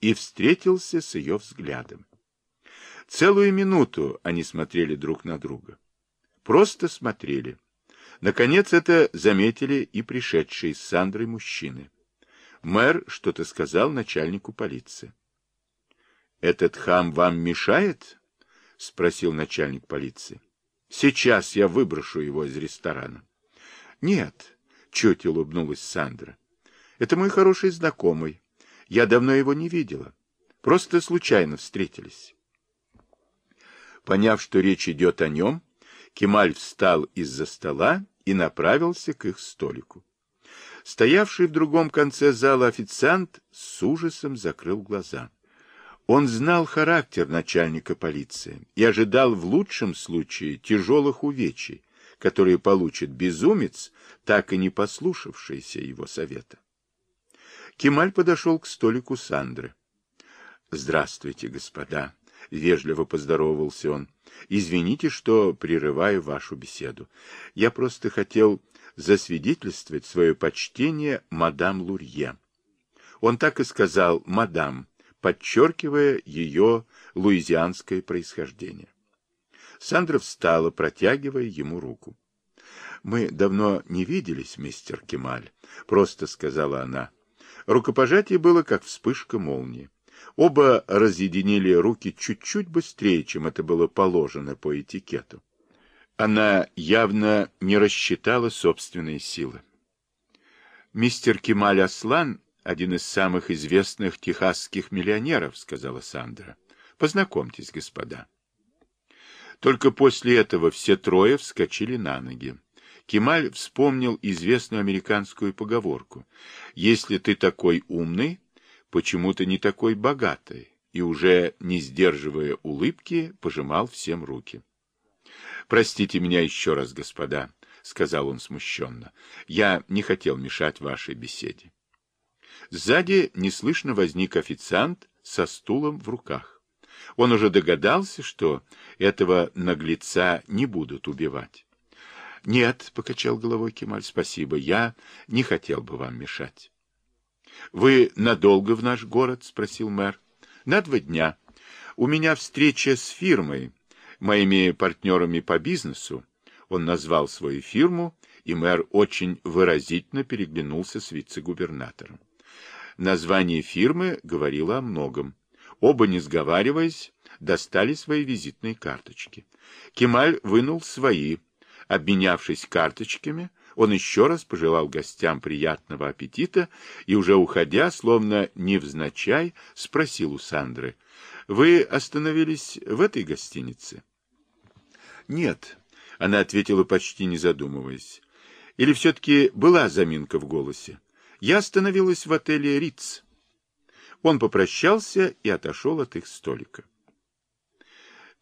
и встретился с ее взглядом. Целую минуту они смотрели друг на друга. Просто смотрели. Наконец это заметили и пришедшие с Сандрой мужчины. Мэр что-то сказал начальнику полиции. — Этот хам вам мешает? — спросил начальник полиции. — Сейчас я выброшу его из ресторана. — Нет, — чуть улыбнулась Сандра. — Это мой хороший знакомый. Я давно его не видела. Просто случайно встретились. Поняв, что речь идет о нем, Кемаль встал из-за стола и направился к их столику. Стоявший в другом конце зала официант с ужасом закрыл глаза. Он знал характер начальника полиции и ожидал в лучшем случае тяжелых увечий, которые получит безумец, так и не послушавшийся его совета. Кемаль подошел к столику Сандры. — Здравствуйте, господа! — вежливо поздоровался он. — Извините, что прерываю вашу беседу. Я просто хотел засвидетельствовать свое почтение мадам Лурье. Он так и сказал «мадам», подчеркивая ее луизианское происхождение. Сандра встала, протягивая ему руку. — Мы давно не виделись, мистер Кемаль, — просто сказала она. Рукопожатие было как вспышка молнии. Оба разъединили руки чуть-чуть быстрее, чем это было положено по этикету. Она явно не рассчитала собственные силы. «Мистер Кемаль Аслан — один из самых известных техасских миллионеров», — сказала Сандра. «Познакомьтесь, господа». Только после этого все трое вскочили на ноги. Кемаль вспомнил известную американскую поговорку. «Если ты такой умный, почему ты не такой богатый?» И уже, не сдерживая улыбки, пожимал всем руки. «Простите меня еще раз, господа», — сказал он смущенно. «Я не хотел мешать вашей беседе». Сзади неслышно возник официант со стулом в руках. Он уже догадался, что этого наглеца не будут убивать. — Нет, — покачал головой Кемаль, — спасибо, я не хотел бы вам мешать. — Вы надолго в наш город? — спросил мэр. — На два дня. У меня встреча с фирмой моими партнерами по бизнесу, он назвал свою фирму, и мэр очень выразительно переглянулся с вице-губернатором. Название фирмы говорило о многом. Оба, не сговариваясь, достали свои визитные карточки. Кемаль вынул свои. Обменявшись карточками, он еще раз пожелал гостям приятного аппетита и, уже уходя, словно невзначай, спросил у Сандры, «Вы остановились в этой гостинице?» «Нет», — она ответила, почти не задумываясь. «Или все-таки была заминка в голосе? Я остановилась в отеле «Риц». Он попрощался и отошел от их столика.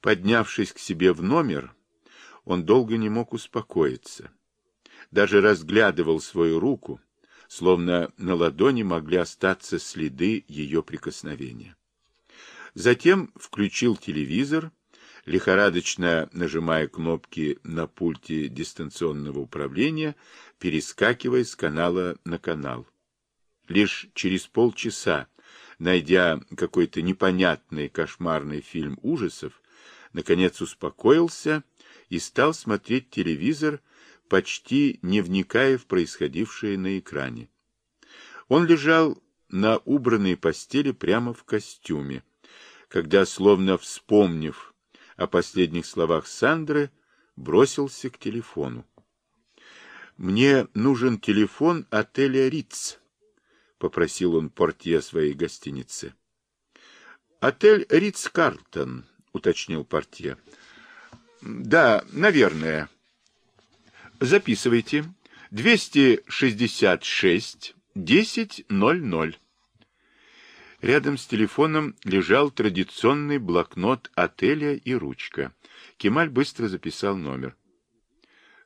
Поднявшись к себе в номер, он долго не мог успокоиться. Даже разглядывал свою руку, словно на ладони могли остаться следы ее прикосновения. Затем включил телевизор лихорадочно нажимая кнопки на пульте дистанционного управления, перескакивая с канала на канал. Лишь через полчаса, найдя какой-то непонятный кошмарный фильм ужасов, наконец успокоился и стал смотреть телевизор, почти не вникая в происходившее на экране. Он лежал на убранной постели прямо в костюме, когда, словно вспомнив о последних словах Сандры, бросился к телефону. «Мне нужен телефон отеля «Риц», — попросил он портье своей гостиницы. «Отель «Ритц-Карлтон», — уточнил портье. «Да, наверное. Записывайте. 266 1000. Рядом с телефоном лежал традиционный блокнот отеля и ручка. Кемаль быстро записал номер.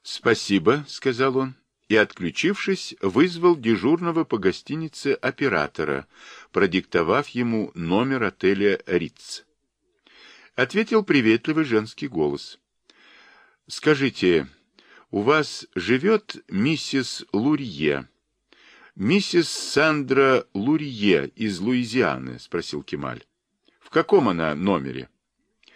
«Спасибо», — сказал он, и, отключившись, вызвал дежурного по гостинице оператора, продиктовав ему номер отеля «Риц». Ответил приветливый женский голос. «Скажите, у вас живет миссис Лурье?» Миссис Сандра Лурье из Луизианы, спросил Кемаль. В каком она номере?